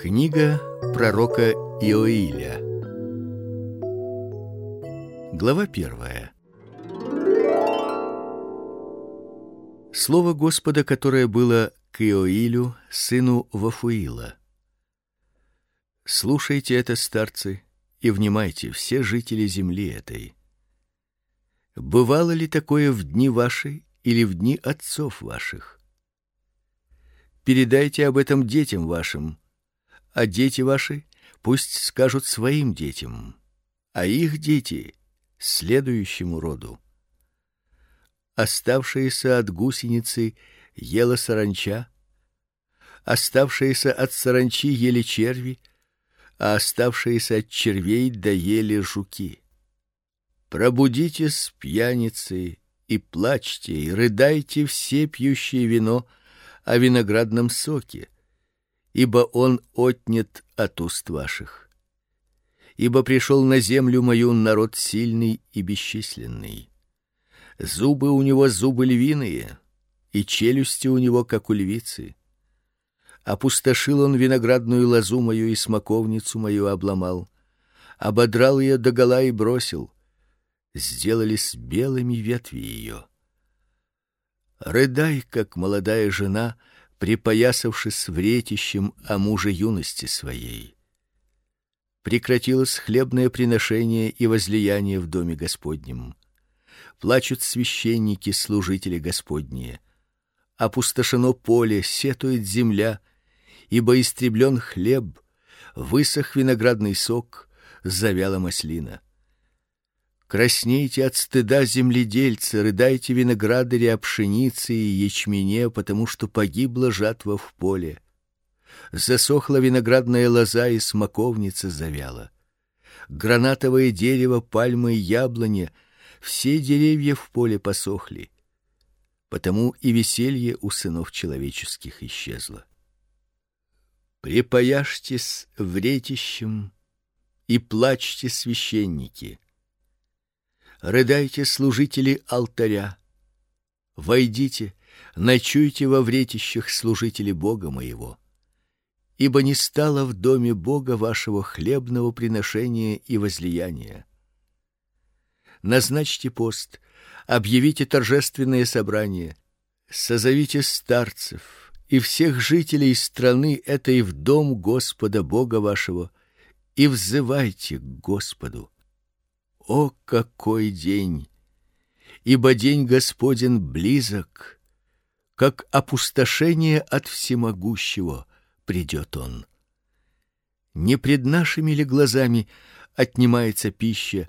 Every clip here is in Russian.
Книга пророка Иоиля. Глава первая. Слово Господа, которое было к Иоилю, сыну Вафуила. Слушайте это, старцы, и внимайте, все жители земли этой. Бывало ли такое в дни ваши или в дни отцов ваших? Передайте об этом детям вашим, а дети ваши пусть скажут своим детям, а их дети следующему роду. Оставшиеся от гусеницы ела саранча, оставшиеся от саранчи ели черви, а оставшиеся от червей доели жуки. Пробудитесь, пьяницы, и плачьте, и рыдайте все пьющие вино о виноградном соке, ибо он отнят от уст ваших. Ибо пришел на землю мою народ сильный и бесчисленный. Зубы у него зубы львиные, и челюсти у него как у львицы. Опустошил он виноградную лозу мою и смоковницу мою обломал, ободрал ее догола и бросил. Сделались белыми ветви ее. Рыдай, как молодая жена, припоясавшись вретищем о муже юности своей. Прекратилось хлебное приношение и возлияние в доме Господнем. Плачут священники, служители Господние. Опустошено поле, сетует земля, ибо истреблен хлеб, высох виноградный сок, завяла маслина. Краснейте от стыда земледельцы, рыдайте виноградари о пшенице и ячмене, потому что погибла жатва в поле. Засохла виноградная лоза и смоковница завяла. Гранатовое дерево, пальмы и яблоня все деревья в поле посохли. Потому и веселье у сынов человеческих исчезло. Припаяшьтесь вретищем и плачьте священники рыдайте служители алтаря. Войдите, ночуйте во вретищах служители Бога моего. Ибо не стало в доме Бога вашего хлебного приношения и возлияния. Назначьте пост, объявите торжественное собрание, созовите старцев и всех жителей страны этой в дом Господа Бога вашего и взывайте к Господу. О, какой день! Ибо день Господень близок, как опустошение от всемогущего придет он. Не пред нашими ли глазами отнимается пища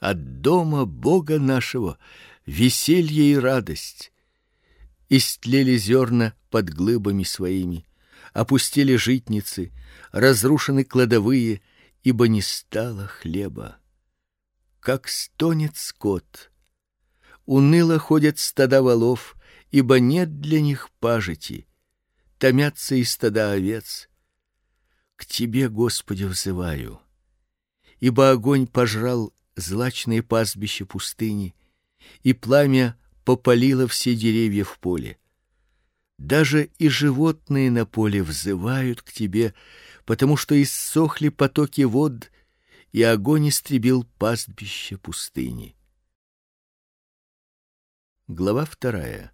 от дома Бога нашего, веселье и радость? Истлели зерна под глыбами своими, опустили житницы, разрушены кладовые, ибо не стало хлеба как стонет скот. Уныло ходят стада волов, ибо нет для них пажити. Томятся и стада овец. К тебе, Господи, взываю. Ибо огонь пожрал злачные пастбища пустыни, и пламя попалило все деревья в поле. Даже и животные на поле взывают к тебе, потому что иссохли потоки вод и огонь истребил пастбище пустыни. Глава вторая.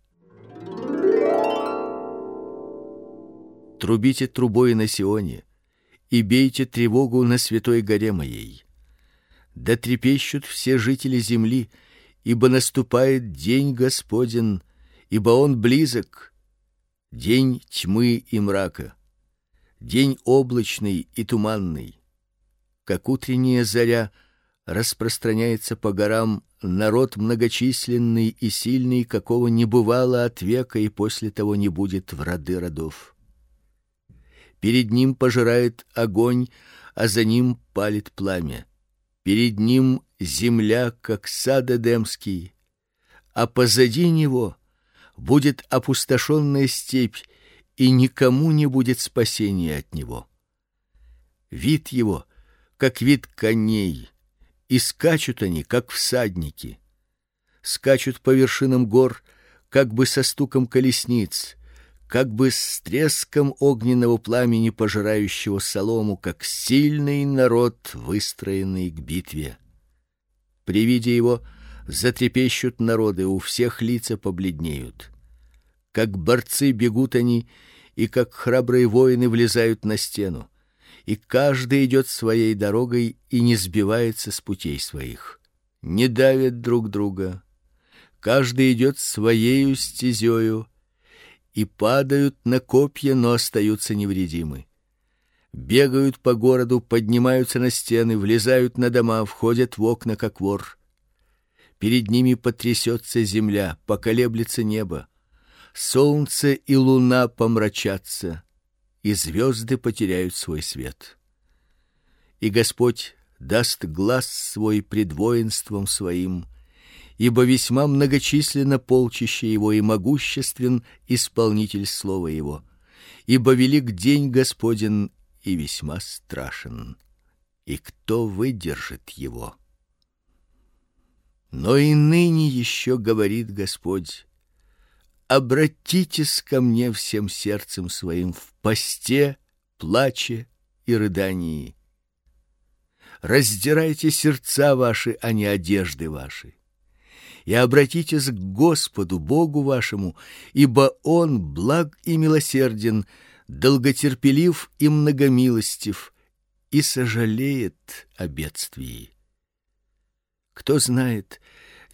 Трубите трубой на Сионе и бейте тревогу на святой горе моей. Да трепещут все жители земли, ибо наступает день Господень, ибо он близок, день тьмы и мрака, день облачный и туманный как утренняя заря, распространяется по горам народ многочисленный и сильный, какого не бывало от века и после того не будет в роды родов. Перед ним пожирает огонь, а за ним палит пламя. Перед ним земля, как сад Эдемский, а позади него будет опустошенная степь, и никому не будет спасения от него. Вид его как вид коней, и скачут они, как всадники. Скачут по вершинам гор, как бы со стуком колесниц, как бы с треском огненного пламени пожирающего солому, как сильный народ, выстроенный к битве. При виде его затрепещут народы, у всех лица побледнеют. Как борцы бегут они, и как храбрые воины влезают на стену, и каждый идет своей дорогой и не сбивается с путей своих. Не давят друг друга. Каждый идет своей стезею, и падают на копья, но остаются невредимы. Бегают по городу, поднимаются на стены, влезают на дома, входят в окна как вор. Перед ними потрясется земля, поколеблется небо. Солнце и луна помрачатся, и звезды потеряют свой свет. И Господь даст глаз свой пред воинством своим, ибо весьма многочисленно полчище его и могуществен исполнитель слова его. Ибо велик день Господень и весьма страшен. И кто выдержит его? Но и ныне еще говорит Господь: Обратитесь ко мне всем сердцем своим в посте, плаче и рыдании. Раздирайте сердца ваши, а не одежды ваши. И обратитесь к Господу Богу вашему, ибо он благ и милосерден, долготерпелив и многомилостив, и сожалеет о бедствии. Кто знает,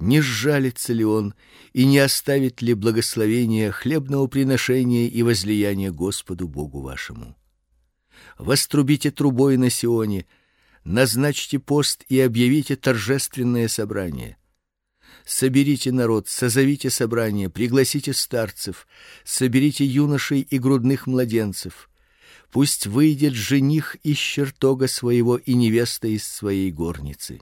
не сжалится ли он и не оставит ли благословения хлебного приношения и возлияния Господу Богу вашему. Вострубите трубой на Сионе, назначьте пост и объявите торжественное собрание. Соберите народ, созовите собрание, пригласите старцев, соберите юношей и грудных младенцев. Пусть выйдет жених из чертога своего и невеста из своей горницы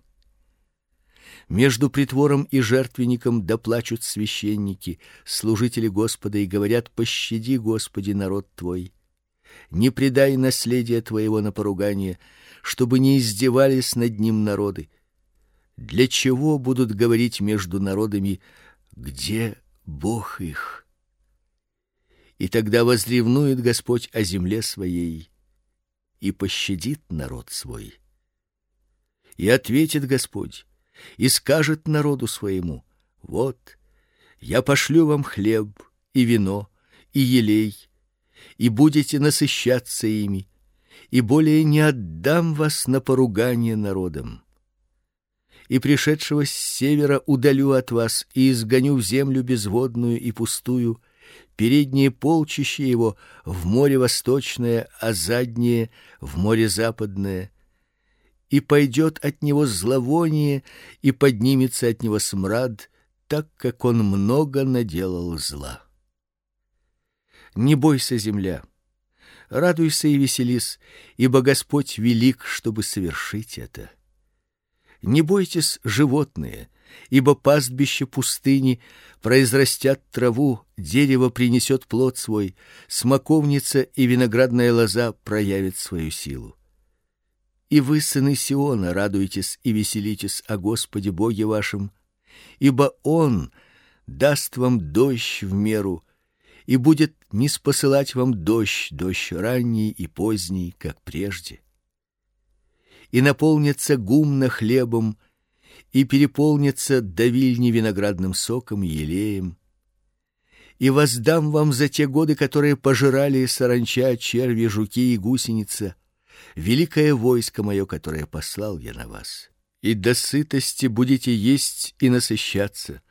между притвором и жертвенником доплачут священники, служители Господа и говорят: "Пощади, Господи, народ твой. Не предай наследие твоего на поругание, чтобы не издевались над ним народы. Для чего будут говорить между народами: где Бог их?" И тогда возревнует Господь о земле своей и пощадит народ свой. И ответит Господь: и скажет народу своему: вот я пошлю вам хлеб и вино и елей, и будете насыщаться ими, и более не отдам вас на поругание народам. И пришедшего с севера удалю от вас и изгоню в землю безводную и пустую, передние полчища его в море восточное, а задние в море западное и пойдет от него зловоние, и поднимется от него смрад, так как он много наделал зла. Не бойся, земля, радуйся и веселись, ибо Господь велик, чтобы совершить это. Не бойтесь, животные, ибо пастбище пустыни произрастят траву, дерево принесет плод свой, смоковница и виноградная лоза проявят свою силу. И вы, сыны Сиона, радуйтесь и веселитесь о Господе Боге вашем, ибо он даст вам дождь в меру и будет не спосылать вам дождь, дождь ранний и поздний, как прежде. И наполнится гумно хлебом, и переполнится давильни виноградным соком и елеем. И воздам вам за те годы, которые пожирали саранча, черви, жуки и гусеница, великое войско мое, которое послал я на вас. И до сытости будете есть и насыщаться,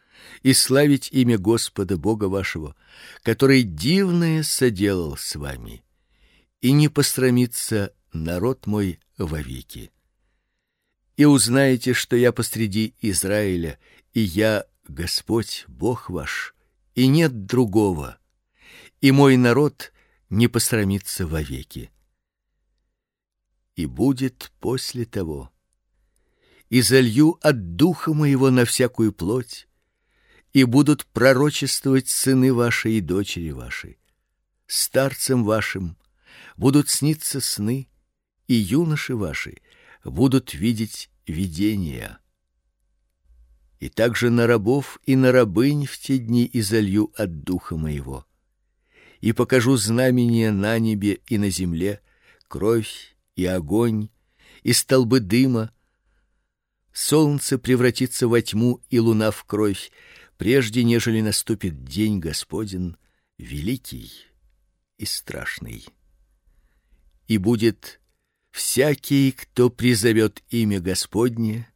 и славить имя Господа Бога вашего, который дивное соделал с вами. И не пострамится народ мой вовеки. И узнаете, что я посреди Израиля, и я Господь Бог ваш, и нет другого. И мой народ не посрамится вовеки и будет после того. И залью от духа моего на всякую плоть, и будут пророчествовать сыны ваши и дочери ваши. Старцам вашим будут сниться сны, и юноши ваши будут видеть видения. И также на рабов и на рабынь в те дни изолью от духа моего и покажу знамения на небе и на земле, кровь и огонь и столбы дыма. Солнце превратится во тьму и луна в кровь, прежде нежели наступит день Господень великий и страшный. И будет всякий, кто призовет имя Господне,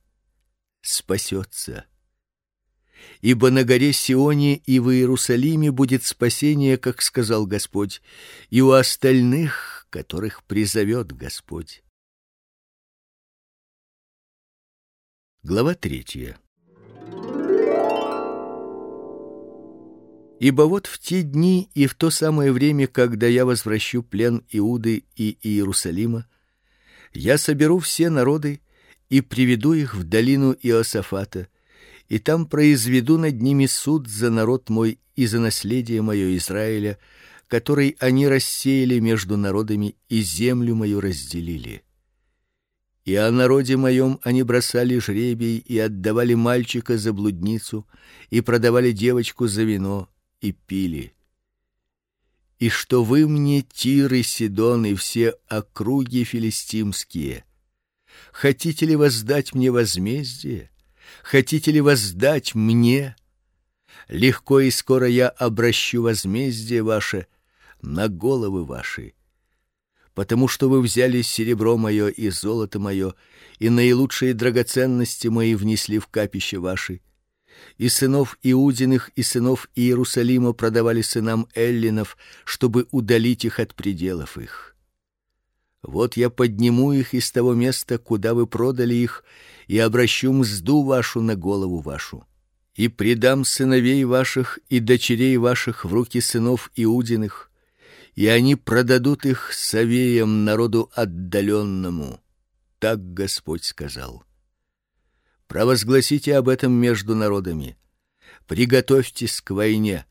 спасется. Ибо на горе Сионе и в Иерусалиме будет спасение, как сказал Господь, и у остальных, которых призовет Господь. Глава третья. Ибо вот в те дни и в то самое время, когда я возвращу плен Иуды и Иерусалима, я соберу все народы и приведу их в долину Иосафата, и там произведу над ними суд за народ мой и за наследие мое Израиля, который они рассеяли между народами и землю мою разделили. И о народе моем они бросали жребий и отдавали мальчика за блудницу и продавали девочку за вино и пили. И что вы мне Тир и Сидон и все округи филистимские, хотите ли воздать мне возмездие? Хотите ли воздать мне? Легко и скоро я обращу возмездие ваше на головы ваши потому что вы взяли серебро мое и золото мое и наилучшие драгоценности мои внесли в капище ваши. И сынов Иудиных и сынов Иерусалима продавали сынам эллинов, чтобы удалить их от пределов их. Вот я подниму их из того места, куда вы продали их, и обращу мзду вашу на голову вашу. И предам сыновей ваших и дочерей ваших в руки сынов Иудиных, и они продадут их совеям народу отдаленному. Так Господь сказал. Провозгласите об этом между народами. Приготовьтесь к войне.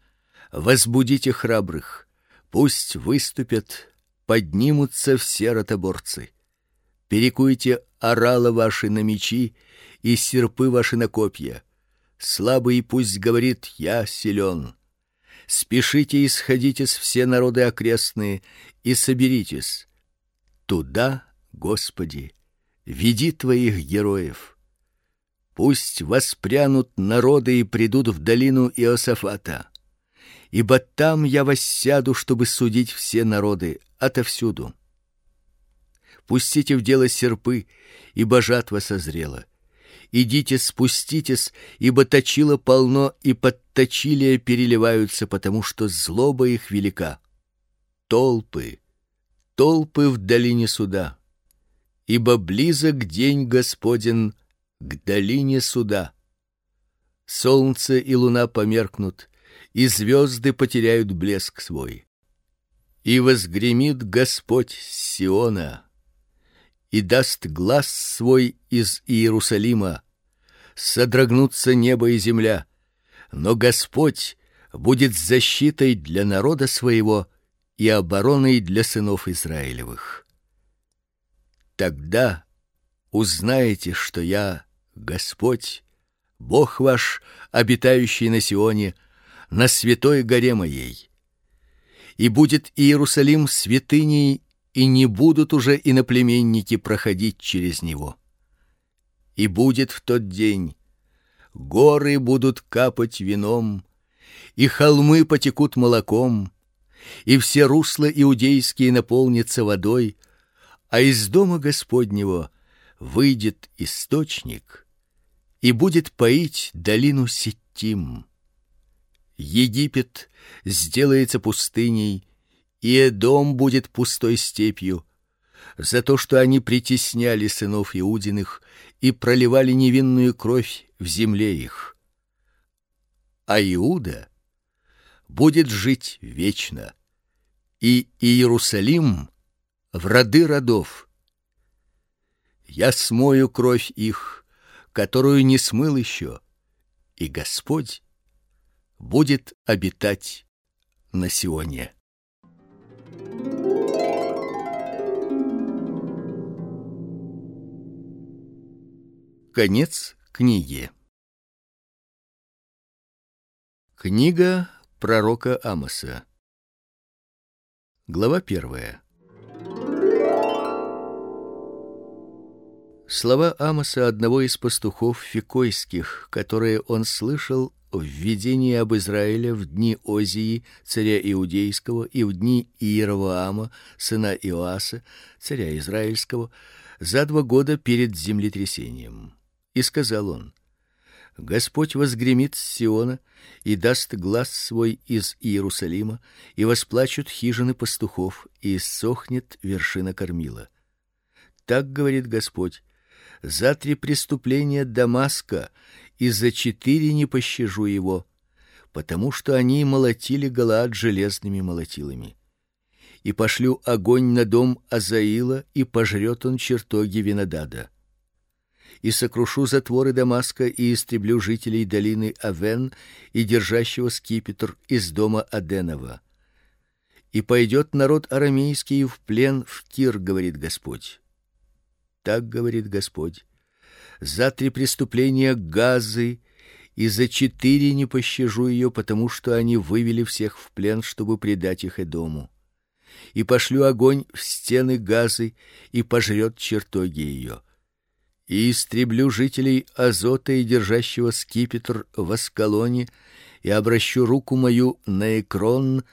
Возбудите храбрых. Пусть выступят, поднимутся все ротоборцы. Перекуйте орала ваши на мечи и серпы ваши на копья. Слабый пусть говорит: я силен. Спешите и сходитесь все народы окрестные и соберитесь туда, Господи, веди твоих героев. Пусть воспрянут народы и придут в долину Иосафата. Ибо там я воссяду, чтобы судить все народы отовсюду. Пустите в дело серпы, ибо жатва созрела идите, спуститесь, ибо точило полно и подточилия переливаются, потому что злоба их велика. Толпы, толпы в долине суда. Ибо близок день Господен к долине суда. Солнце и луна померкнут, и звезды потеряют блеск свой. И возгремит Господь с Сиона, и даст глаз свой из Иерусалима, содрогнутся небо и земля, но Господь будет защитой для народа своего и обороной для сынов Израилевых. Тогда узнаете, что я Господь, Бог ваш, обитающий на Сионе, на святой горе моей. И будет Иерусалим святыней и не будут уже иноплеменники проходить через него. И будет в тот день горы будут капать вином, и холмы потекут молоком, и все русла иудейские наполнятся водой, а из дома Господнего выйдет источник и будет поить долину Ситтим. Египет сделается пустыней, и дом будет пустой степью, за то, что они притесняли сынов Иудиных и проливали невинную кровь в земле их. А Иуда будет жить вечно, и Иерусалим в роды родов. Я смою кровь их, которую не смыл еще, и Господь будет обитать на Сионе. Конец книги. Книга пророка Амоса. Глава первая. Слова Амоса одного из пастухов фикойских, которые он слышал в видении об Израиле в дни Озии, царя иудейского, и в дни Иеровоама, сына Иоаса, царя израильского, за два года перед землетрясением. И сказал он: Господь возгремит с Сиона и даст глаз свой из Иерусалима, и восплачут хижины пастухов, и иссохнет вершина кормила. Так говорит Господь: за три преступления Дамаска и за четыре не пощажу его, потому что они молотили Галаад железными молотилами. И пошлю огонь на дом Азаила, и пожрет он чертоги Винодада. И сокрушу затворы Дамаска и истреблю жителей долины Авен и держащего скипетр из дома Аденова. И пойдет народ арамейский в плен в Кир, говорит Господь. Так говорит Господь за три преступления Газы и за четыре не пощажу ее, потому что они вывели всех в плен, чтобы предать их Эдому. И пошлю огонь в стены Газы и пожрет чертоги ее. И истреблю жителей Азота и держащего скипетр в Аскалоне, и обращу руку мою на Экрон,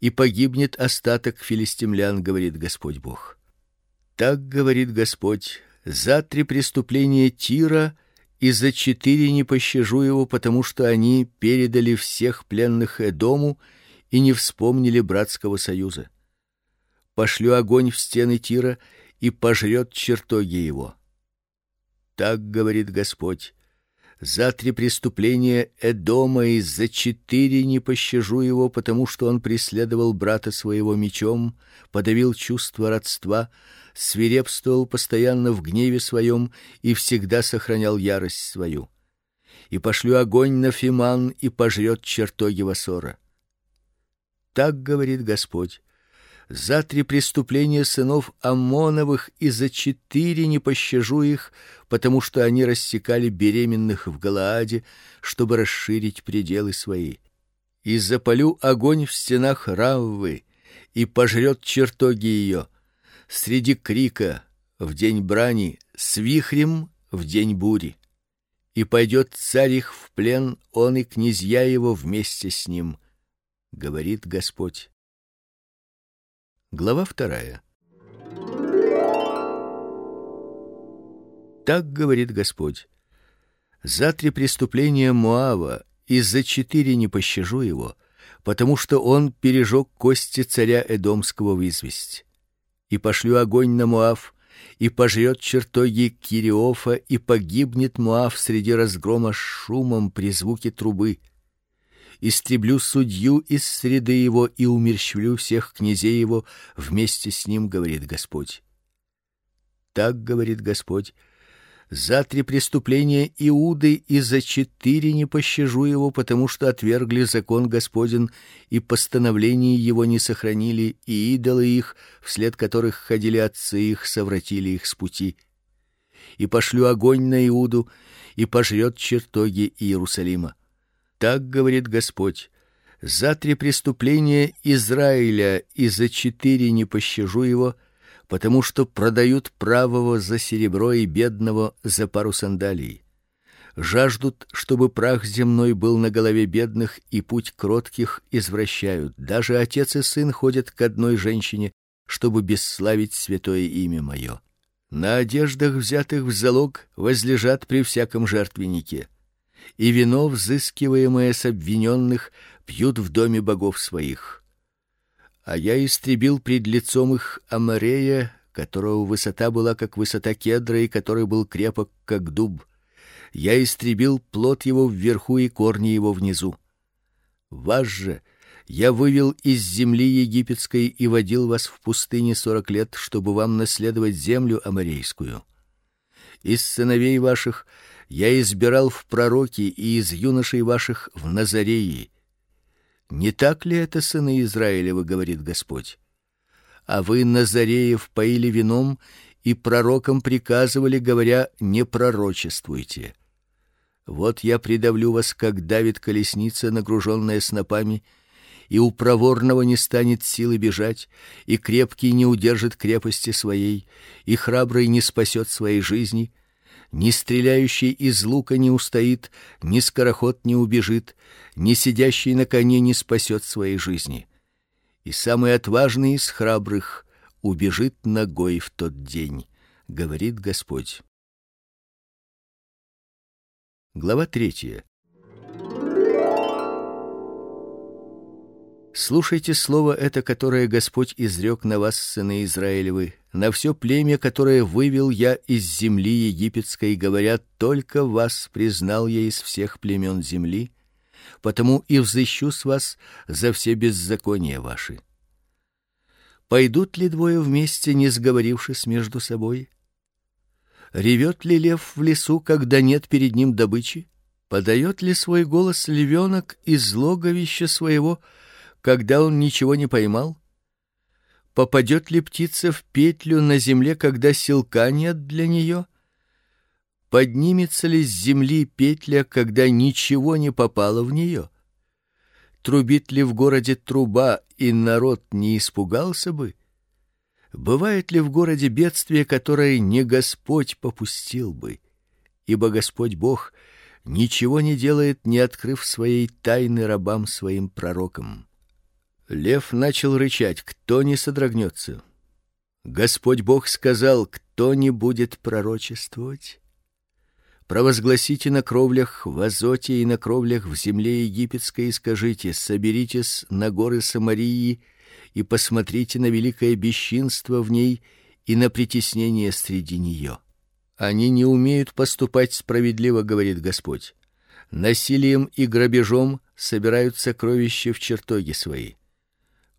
и погибнет остаток филистимлян, говорит Господь Бог. Так говорит Господь: за три преступления Тира и за четыре не пощажу его, потому что они передали всех пленных Эдому и не вспомнили братского союза. Пошлю огонь в стены Тира и пожрет чертоги его. Так говорит Господь: за три преступления Эдома и за четыре не пощажу его, потому что он преследовал брата своего мечом, подавил чувство родства, свирепствовал постоянно в гневе своем и всегда сохранял ярость свою. И пошлю огонь на Фиман и пожрет чертоги Васора. Так говорит Господь: за три преступления сынов Амоновых и за четыре не пощажу их, потому что они рассекали беременных в Галааде, чтобы расширить пределы свои. И запалю огонь в стенах Раввы и пожрет чертоги ее среди крика в день брани, с вихрем в день бури. И пойдет царь их в плен, он и князья его вместе с ним, говорит Господь. Глава вторая. Так говорит Господь: за три преступления Моава и за четыре не пощажу его, потому что он пережег кости царя Эдомского в известь. И пошлю огонь на Моав, и пожрет чертоги Кириофа, и погибнет Моав среди разгрома с шумом при звуке трубы истреблю судью из среды его и умерщвлю всех князей его вместе с ним, говорит Господь. Так говорит Господь: за три преступления Иуды и за четыре не пощажу его, потому что отвергли закон Господен и постановления его не сохранили, и идолы их, вслед которых ходили отцы их, совратили их с пути. И пошлю огонь на Иуду, и пожрет чертоги Иерусалима. Так говорит Господь: за три преступления Израиля и за четыре не пощажу его, потому что продают правого за серебро и бедного за пару сандалий. Жаждут, чтобы прах земной был на голове бедных, и путь кротких извращают. Даже отец и сын ходят к одной женщине, чтобы бесславить святое имя мое. На одеждах, взятых в залог, возлежат при всяком жертвеннике и вино, взыскиваемое с обвиненных, пьют в доме богов своих. А я истребил пред лицом их Амарея, которого высота была как высота кедра и который был крепок как дуб. Я истребил плод его вверху и корни его внизу. Вас же я вывел из земли египетской и водил вас в пустыне сорок лет, чтобы вам наследовать землю аморейскую. Из сыновей ваших я избирал в пророки и из юношей ваших в назареи. Не так ли это сыны Израилевы, говорит Господь? А вы назареев поили вином и пророкам приказывали, говоря: не пророчествуйте. Вот я придавлю вас, как давит колесница, нагруженная снопами, и у проворного не станет силы бежать, и крепкий не удержит крепости своей, и храбрый не спасет своей жизни, ни стреляющий из лука не устоит, ни скороход не убежит, ни сидящий на коне не спасет своей жизни. И самый отважный из храбрых убежит ногой в тот день, говорит Господь. Глава третья. Слушайте слово это, которое Господь изрек на вас, сыны Израилевы, на все племя, которое вывел я из земли египетской, говоря: только вас признал я из всех племен земли, потому и взыщу с вас за все беззакония ваши. Пойдут ли двое вместе, не сговорившись между собой? Ревет ли лев в лесу, когда нет перед ним добычи? Подает ли свой голос львенок из логовища своего? Когда он ничего не поймал? Попадет ли птица в петлю на земле, когда силка нет для нее? Поднимется ли с земли петля, когда ничего не попало в нее? Трубит ли в городе труба, и народ не испугался бы? Бывает ли в городе бедствие, которое не Господь попустил бы? Ибо Господь Бог ничего не делает, не открыв своей тайны рабам своим пророкам. Лев начал рычать: "Кто не содрогнется?" Господь Бог сказал: "Кто не будет пророчествовать?" Провозгласите на кровлях в Азоте и на кровлях в земле египетской и скажите: соберитесь на горы Самарии и посмотрите на великое бесчинство в ней и на притеснение среди нее. Они не умеют поступать справедливо, говорит Господь. Насилием и грабежом собирают сокровища в чертоги свои.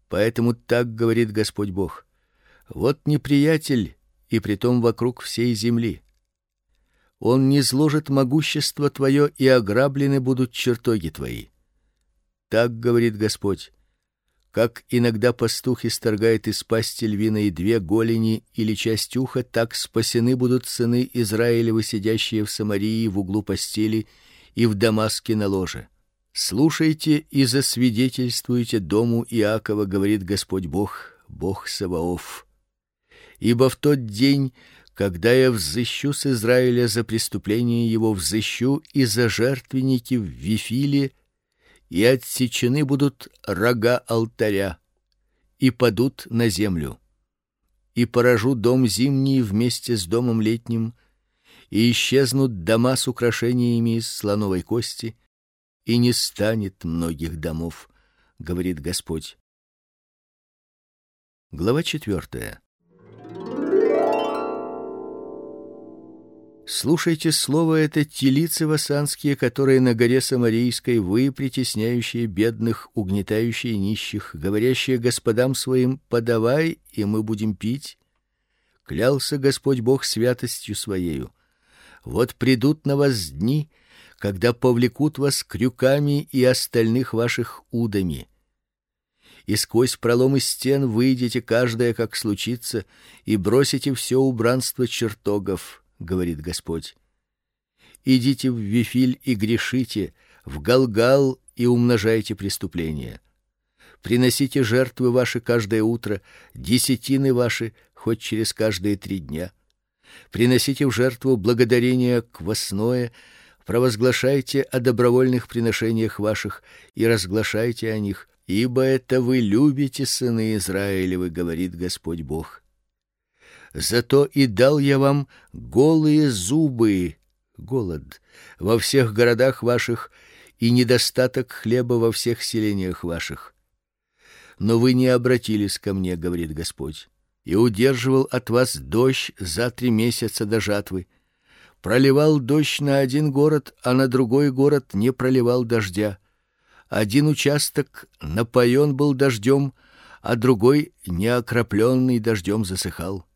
Поэтому так говорит Господь Бог: вот неприятель, и притом вокруг всей земли. Он не зложит могущество твое, и ограблены будут чертоги твои. Так говорит Господь. Как иногда пастух исторгает из пасти львиной две голени или часть уха, так спасены будут сыны Израилевы, сидящие в Самарии в углу постели и в Дамаске на ложе. Слушайте и засвидетельствуйте дому Иакова, говорит Господь Бог, Бог Саваоф. Ибо в тот день, когда я взыщу с Израиля за преступление его, взыщу и за жертвенники в Вифиле, и отсечены будут рога алтаря, и падут на землю. И поражу дом зимний вместе с домом летним, и исчезнут дома с украшениями из слоновой кости, и не станет многих домов, говорит Господь. Глава четвертая. Слушайте слово это телицы васанские, которые на горе Самарийской вы притесняющие бедных, угнетающие нищих, говорящие господам своим: подавай, и мы будем пить. Клялся Господь Бог святостью своею. Вот придут на вас дни, когда повлекут вас крюками и остальных ваших удами. И сквозь проломы стен выйдете каждая, как случится, и бросите все убранство чертогов, говорит Господь. Идите в Вифиль и грешите, в Галгал и умножайте преступления. Приносите жертвы ваши каждое утро, десятины ваши хоть через каждые три дня. Приносите в жертву благодарение квасное, провозглашайте о добровольных приношениях ваших и разглашайте о них, ибо это вы любите, сыны Израилевы, говорит Господь Бог. Зато и дал я вам голые зубы, голод во всех городах ваших и недостаток хлеба во всех селениях ваших. Но вы не обратились ко мне, говорит Господь, и удерживал от вас дождь за три месяца до жатвы проливал дождь на один город, а на другой город не проливал дождя. Один участок напоен был дождем, а другой не окропленный дождем засыхал.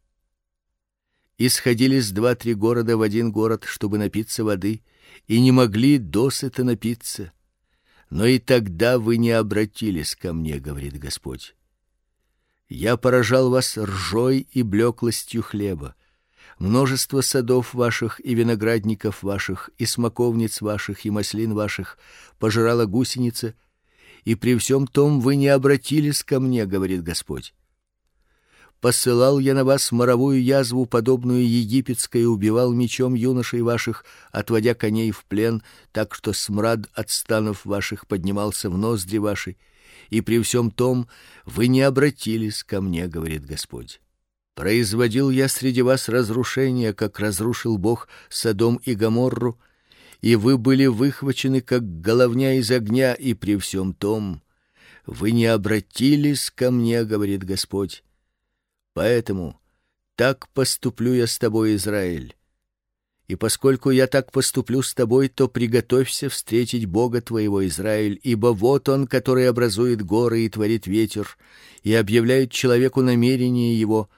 Исходились два-три города в один город, чтобы напиться воды, и не могли досыта напиться. Но и тогда вы не обратились ко мне, говорит Господь. Я поражал вас ржой и блеклостью хлеба множество садов ваших и виноградников ваших и смоковниц ваших и маслин ваших пожирала гусеница, и при всем том вы не обратились ко мне, говорит Господь. Посылал я на вас моровую язву, подобную египетской, убивал мечом юношей ваших, отводя коней в плен, так что смрад от станов ваших поднимался в ноздри ваши, и при всем том вы не обратились ко мне, говорит Господь. Производил я среди вас разрушения, как разрушил Бог Содом и Гоморру, и вы были выхвачены как головня из огня, и при всем том вы не обратились ко мне, говорит Господь. Поэтому так поступлю я с тобой, Израиль. И поскольку я так поступлю с тобой, то приготовься встретить Бога твоего, Израиль, ибо вот он, который образует горы и творит ветер, и объявляет человеку намерение его,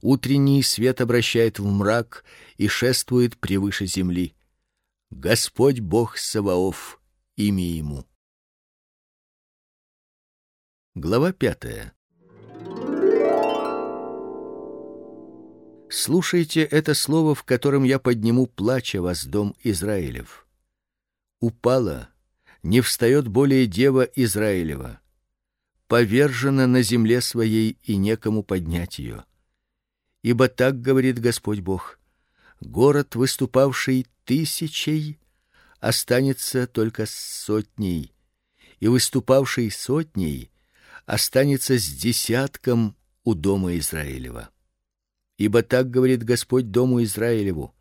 утренний свет обращает в мрак и шествует превыше земли. Господь Бог Саваоф, имя ему. Глава пятая. Слушайте это слово, в котором я подниму плача вас, дом Израилев. Упала, не встает более дева Израилева. Повержена на земле своей и некому поднять ее. Ибо так говорит Господь Бог: город, выступавший тысячей, останется только сотней, и выступавший сотней останется с десятком у дома Израилева. Ибо так говорит Господь дому Израилеву: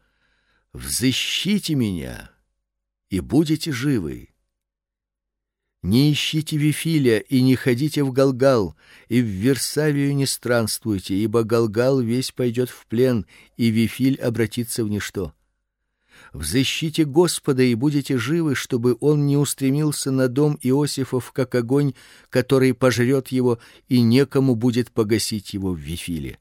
взыщите меня, и будете живы. Не ищите Вифиля и не ходите в Галгал, и в Версавию не странствуйте, ибо Галгал весь пойдет в плен, и Вифиль обратится в ничто. Взыщите Господа и будете живы, чтобы он не устремился на дом Иосифов, как огонь, который пожрет его, и некому будет погасить его в Вифиле.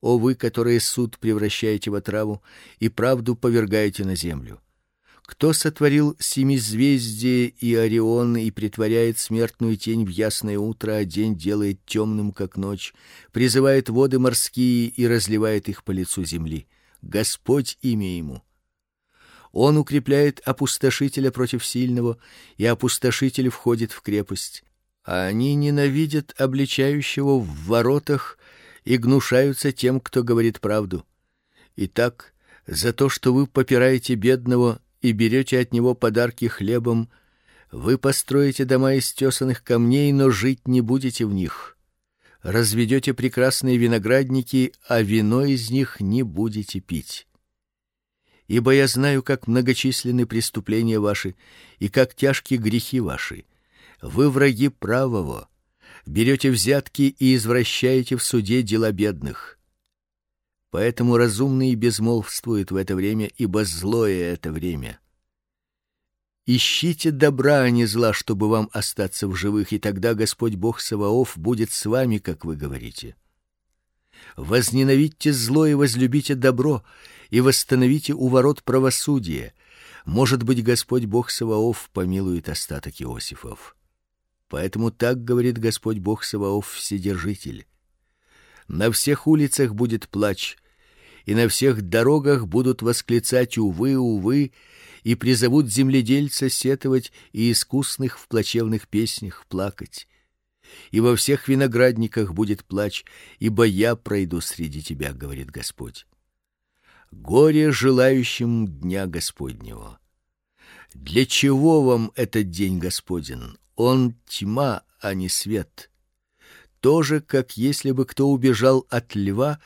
О вы, которые суд превращаете в отраву и правду повергаете на землю. Кто сотворил семизвездие и Орион и притворяет смертную тень в ясное утро, а день делает темным, как ночь, призывает воды морские и разливает их по лицу земли. Господь имя ему. Он укрепляет опустошителя против сильного, и опустошитель входит в крепость. А они ненавидят обличающего в воротах и гнушаются тем, кто говорит правду. Итак, за то, что вы попираете бедного и берете от него подарки хлебом, вы построите дома из тесаных камней, но жить не будете в них. Разведете прекрасные виноградники, а вино из них не будете пить. Ибо я знаю, как многочисленны преступления ваши и как тяжки грехи ваши. Вы враги правого, берете взятки и извращаете в суде дела бедных. Поэтому разумные безмолвствуют в это время, ибо злое это время. Ищите добра, а не зла, чтобы вам остаться в живых, и тогда Господь Бог Саваоф будет с вами, как вы говорите. Возненавидьте зло и возлюбите добро, и восстановите у ворот правосудие. Может быть, Господь Бог Саваоф помилует остаток Иосифов. Поэтому так говорит Господь Бог Саваоф Вседержитель. На всех улицах будет плач, и на всех дорогах будут восклицать увы, увы, и призовут земледельца сетовать и искусных в плачевных песнях плакать. И во всех виноградниках будет плач, ибо я пройду среди тебя, говорит Господь. Горе желающим дня Господнего. Для чего вам этот день Господен? Он тьма, а не свет. Тоже, как если бы кто убежал от льва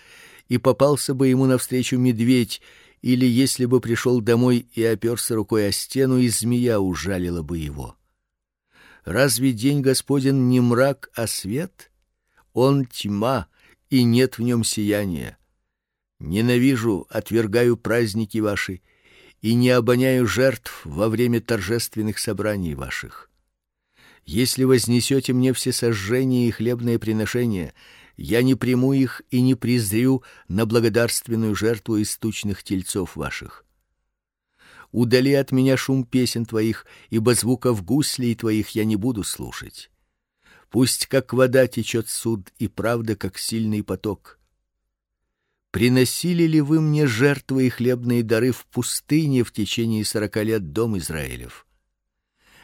и попался бы ему навстречу медведь, или если бы пришел домой и оперся рукой о стену, и змея ужалила бы его. Разве день Господень не мрак, а свет? Он тьма, и нет в нем сияния. Ненавижу, отвергаю праздники ваши и не обоняю жертв во время торжественных собраний ваших. Если вознесете мне все сожжения и хлебные приношения, я не приму их и не презрю на благодарственную жертву из тучных тельцов ваших. Удали от меня шум песен твоих, ибо звуков гуслей твоих я не буду слушать. Пусть как вода течет суд и правда как сильный поток. Приносили ли вы мне жертвы и хлебные дары в пустыне в течение сорока лет дом Израилев?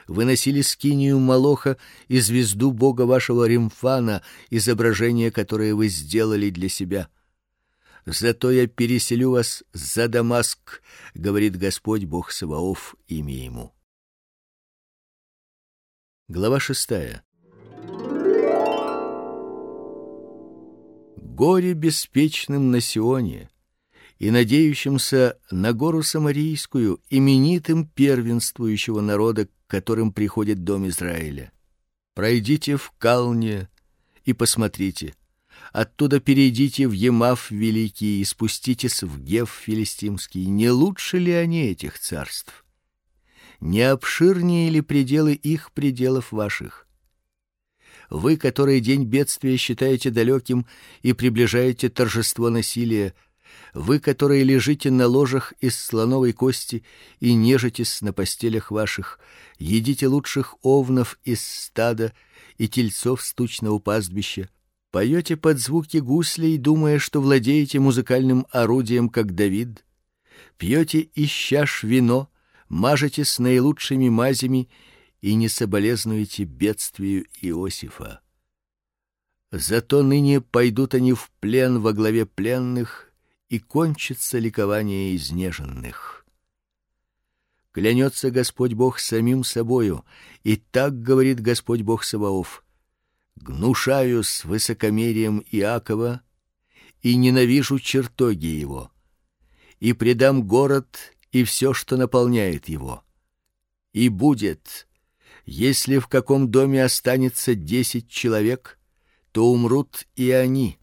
Выносили скинию Молоха и звезду бога вашего Римфана, изображение, которое вы сделали для себя. Зато я переселю вас за Дамаск, говорит Господь Бог Саваоф имя ему. Глава шестая. Горе беспечным на Сионе и надеющимся на гору Самарийскую, именитым первенствующего народа, которым приходит дом Израиля. Пройдите в Калне и посмотрите. Оттуда перейдите в Емав великий и спуститесь в Гев филистимский. Не лучше ли они этих царств? Не обширнее ли пределы их пределов ваших? Вы, которые день бедствия считаете далеким и приближаете торжество насилия, вы, которые лежите на ложах из слоновой кости и нежитесь на постелях ваших, едите лучших овнов из стада и тельцов стучного пастбища, поете под звуки гуслей, думая, что владеете музыкальным орудием, как Давид, пьете из чаш вино, мажетесь наилучшими мазями и не соболезнуете бедствию Иосифа. Зато ныне пойдут они в плен во главе пленных, и кончится ликование изнеженных. Клянется Господь Бог самим собою, и так говорит Господь Бог Саваоф: гнушаюсь высокомерием Иакова и ненавижу чертоги его, и предам город и все, что наполняет его. И будет, если в каком доме останется десять человек, то умрут и они,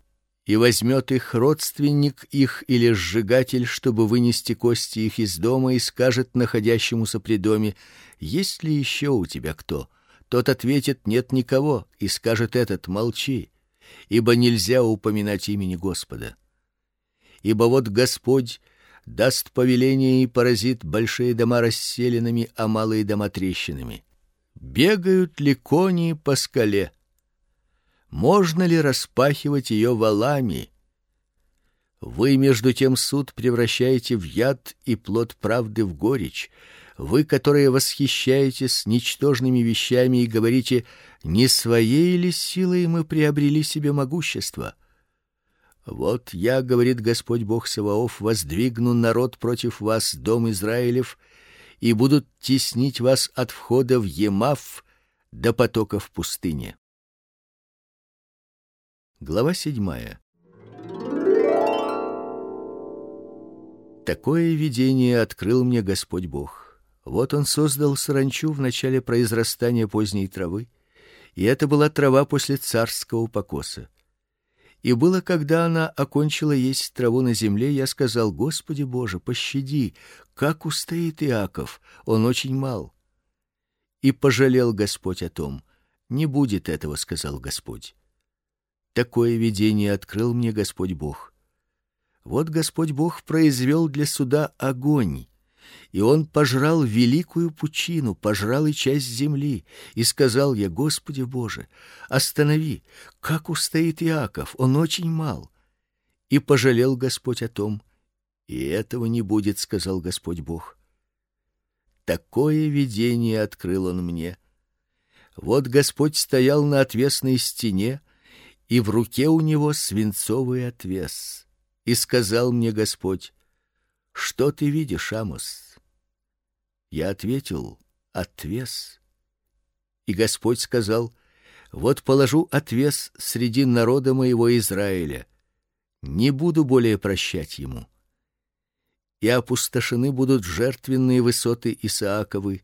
и возьмет их родственник их или сжигатель, чтобы вынести кости их из дома, и скажет находящемуся при доме: есть ли еще у тебя кто? Тот ответит: нет никого, и скажет этот: молчи, ибо нельзя упоминать имени Господа. Ибо вот Господь даст повеление и поразит большие дома расселенными, а малые дома трещинами. Бегают ли кони по скале? Можно ли распахивать ее валами? Вы между тем суд превращаете в яд и плод правды в горечь. Вы, которые восхищаетесь ничтожными вещами и говорите: не своей ли силой мы приобрели себе могущество? Вот я, говорит Господь Бог Саваоф, воздвигну народ против вас, дом Израилев, и будут теснить вас от входа в Емав до потока в пустыне. Глава седьмая. Такое видение открыл мне Господь Бог. Вот он создал саранчу в начале произрастания поздней травы, и это была трава после царского покоса. И было, когда она окончила есть траву на земле, я сказал: Господи Боже, пощади, как устоит Иаков, он очень мал. И пожалел Господь о том. Не будет этого, сказал Господь. Такое видение открыл мне Господь Бог. Вот Господь Бог произвел для суда огонь и он пожрал великую пучину, пожрал и часть земли, и сказал я: Господи Боже, останови, как устоит Иаков, он очень мал. И пожалел Господь о том, и этого не будет, сказал Господь Бог. Такое видение открыл он мне. Вот Господь стоял на отвесной стене, и в руке у него свинцовый отвес. И сказал мне Господь: "Что ты видишь, Амос?" Я ответил: отвес. И Господь сказал: вот положу отвес среди народа моего Израиля. Не буду более прощать ему. И опустошены будут жертвенные высоты Исааковы,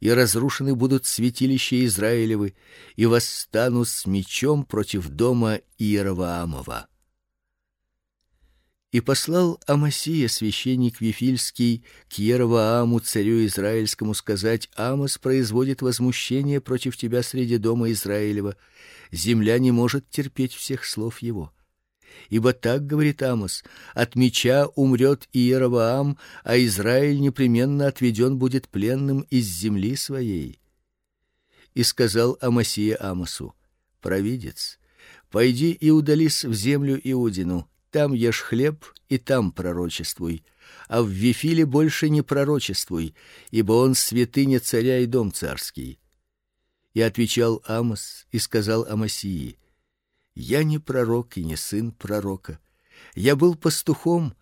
и разрушены будут святилища Израилевы, и восстану с мечом против дома Иеровоамова и послал Амасия священник Вифильский к Еровоаму царю израильскому сказать: Амос производит возмущение против тебя среди дома Израилева. Земля не может терпеть всех слов его. Ибо так говорит Амос: от меча умрет Иеровоам, а Израиль непременно отведен будет пленным из земли своей. И сказал Амасия Амосу: провидец, пойди и удались в землю Иудину там ешь хлеб и там пророчествуй, а в Вифиле больше не пророчествуй, ибо он святыня царя и дом царский. И отвечал Амос и сказал Амасии: Я не пророк и не сын пророка. Я был пастухом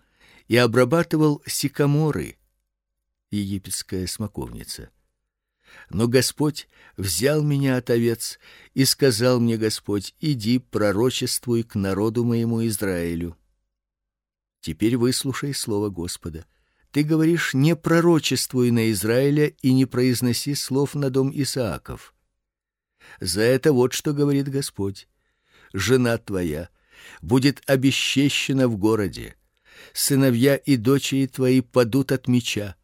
и обрабатывал сикаморы. Египетская смоковница. Но Господь взял меня от овец, и сказал мне Господь: иди пророчествуй к народу моему Израилю. Теперь выслушай слово Господа. Ты говоришь: не пророчествуй на Израиля и не произноси слов на дом Исааков. За это вот что говорит Господь: жена твоя будет обесчещена в городе, сыновья и дочери твои падут от меча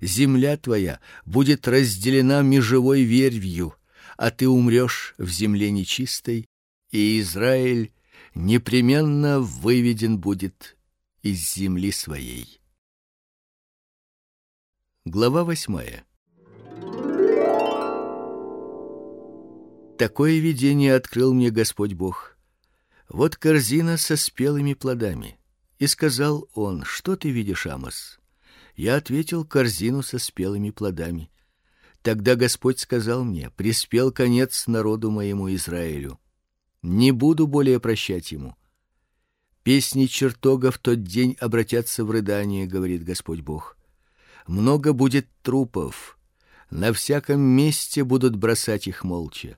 земля твоя будет разделена межевой вервью, а ты умрешь в земле нечистой, и Израиль непременно выведен будет из земли своей. Глава восьмая. Такое видение открыл мне Господь Бог. Вот корзина со спелыми плодами. И сказал он: "Что ты видишь, Амос?" Я ответил корзину со спелыми плодами. Тогда Господь сказал мне: "Приспел конец народу моему Израилю. Не буду более прощать ему. Песни чертога в тот день обратятся в рыдание, говорит Господь Бог. Много будет трупов. На всяком месте будут бросать их молча.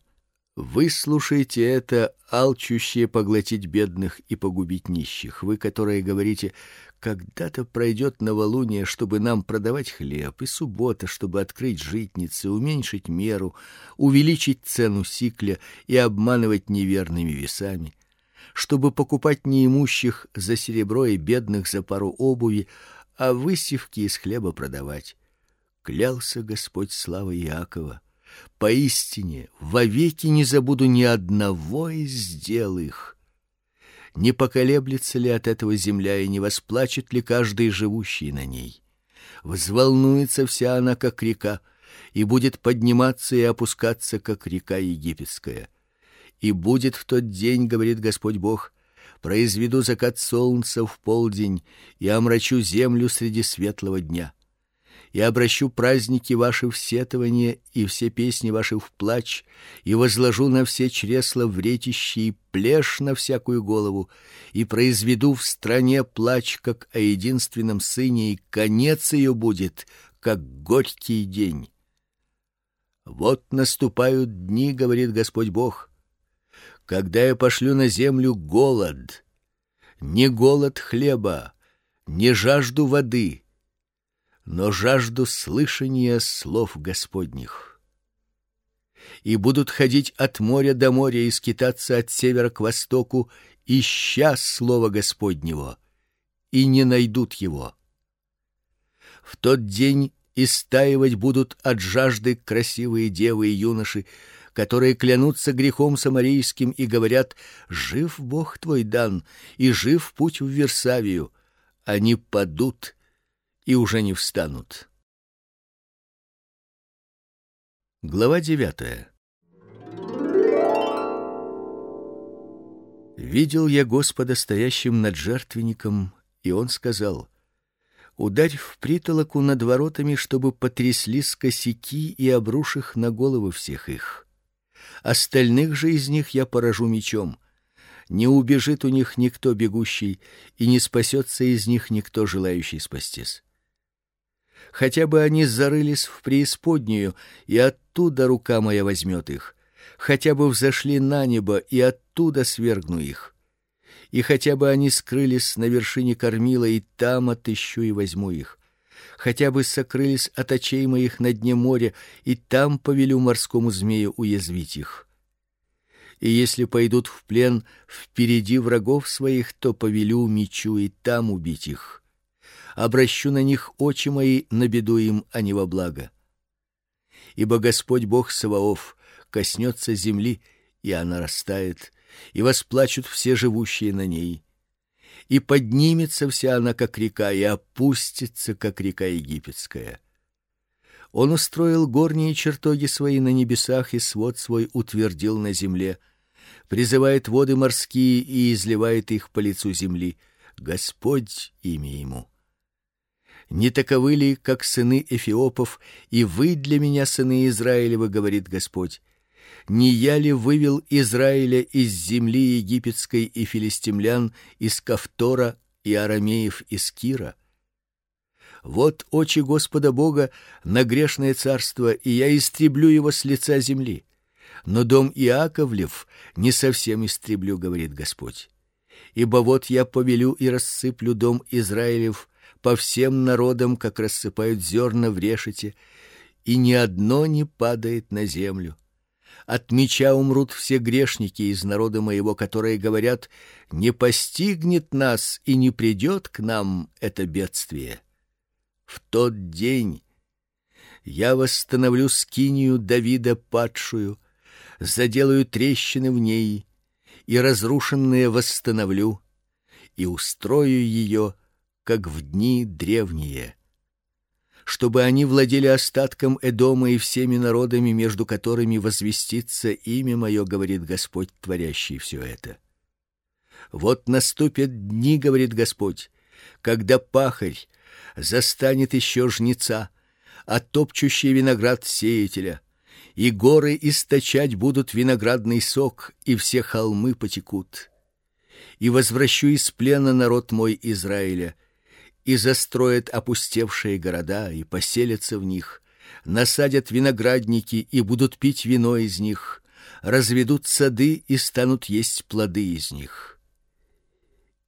Выслушайте это, алчущие поглотить бедных и погубить нищих. Вы, которые говорите: когда-то пройдет новолуние, чтобы нам продавать хлеб, и суббота, чтобы открыть житницы, уменьшить меру, увеличить цену сикля и обманывать неверными весами, чтобы покупать неимущих за серебро и бедных за пару обуви, а высевки из хлеба продавать. Клялся Господь славы Иакова: поистине вовеки не забуду ни одного из дел их не поколеблется ли от этого земля и не восплачет ли каждый живущий на ней. Взволнуется вся она, как река, и будет подниматься и опускаться, как река египетская. И будет в тот день, говорит Господь Бог, произведу закат солнца в полдень и омрачу землю среди светлого дня и обращу праздники ваши в сетование и все песни ваши в плач, и возложу на все чресла вретище и плешь на всякую голову, и произведу в стране плач, как о единственном сыне, и конец ее будет, как горький день. Вот наступают дни, говорит Господь Бог, когда я пошлю на землю голод, не голод хлеба, не жажду воды, но жажду слышания слов Господних. И будут ходить от моря до моря и скитаться от севера к востоку, ища слова Господнего, и не найдут его. В тот день истаивать будут от жажды красивые девы и юноши, которые клянутся грехом самарийским и говорят: "Жив Бог твой дан, и жив путь в Версавию". Они падут и уже не встанут. Глава девятая. Видел я Господа стоящим над жертвенником, и он сказал: Ударь в притолоку над воротами, чтобы потряслись косяки и обрушь их на головы всех их. Остальных же из них я поражу мечом. Не убежит у них никто бегущий, и не спасется из них никто желающий спастись хотя бы они зарылись в преисподнюю, и оттуда рука моя возьмет их, хотя бы взошли на небо, и оттуда свергну их. И хотя бы они скрылись на вершине кормила, и там отыщу и возьму их. Хотя бы сокрылись от очей моих на дне моря, и там повелю морскому змею уязвить их. И если пойдут в плен впереди врагов своих, то повелю мечу и там убить их обращу на них очи мои на беду им, а не во благо. Ибо Господь Бог Саваоф коснется земли, и она растает, и восплачут все живущие на ней. И поднимется вся она как река, и опустится как река египетская. Он устроил горние чертоги свои на небесах и свод свой утвердил на земле, призывает воды морские и изливает их по лицу земли Господь имя ему. Не таковы ли, как сыны эфиопов, и вы для меня сыны Израилевы, говорит Господь. Не я ли вывел Израиля из земли египетской и филистимлян из Кавтора и арамеев из Кира? Вот очи Господа Бога на грешное царство, и я истреблю его с лица земли. Но дом Иаковлев не совсем истреблю, говорит Господь. Ибо вот я повелю и рассыплю дом Израилев по всем народам, как рассыпают зерна в решете, и ни одно не падает на землю. От меча умрут все грешники из народа моего, которые говорят: не постигнет нас и не придет к нам это бедствие. В тот день я восстановлю скинию Давида падшую, заделаю трещины в ней и разрушенные восстановлю и устрою ее как в дни древние, чтобы они владели остатком Эдома и всеми народами, между которыми возвестится имя мое, говорит Господь, творящий все это. Вот наступят дни, говорит Господь, когда пахарь застанет еще жнеца, а топчущий виноград сеятеля, и горы источать будут виноградный сок, и все холмы потекут. И возвращу из плена народ мой Израиля, и застроят опустевшие города и поселятся в них, насадят виноградники и будут пить вино из них, разведут сады и станут есть плоды из них.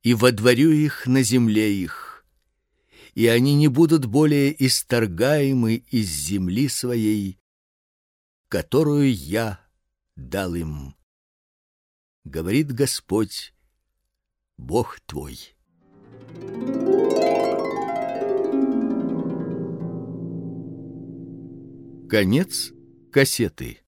И водворю их на земле их, и они не будут более исторгаемы из земли своей, которую я дал им. Говорит Господь, Бог твой. Конец кассеты.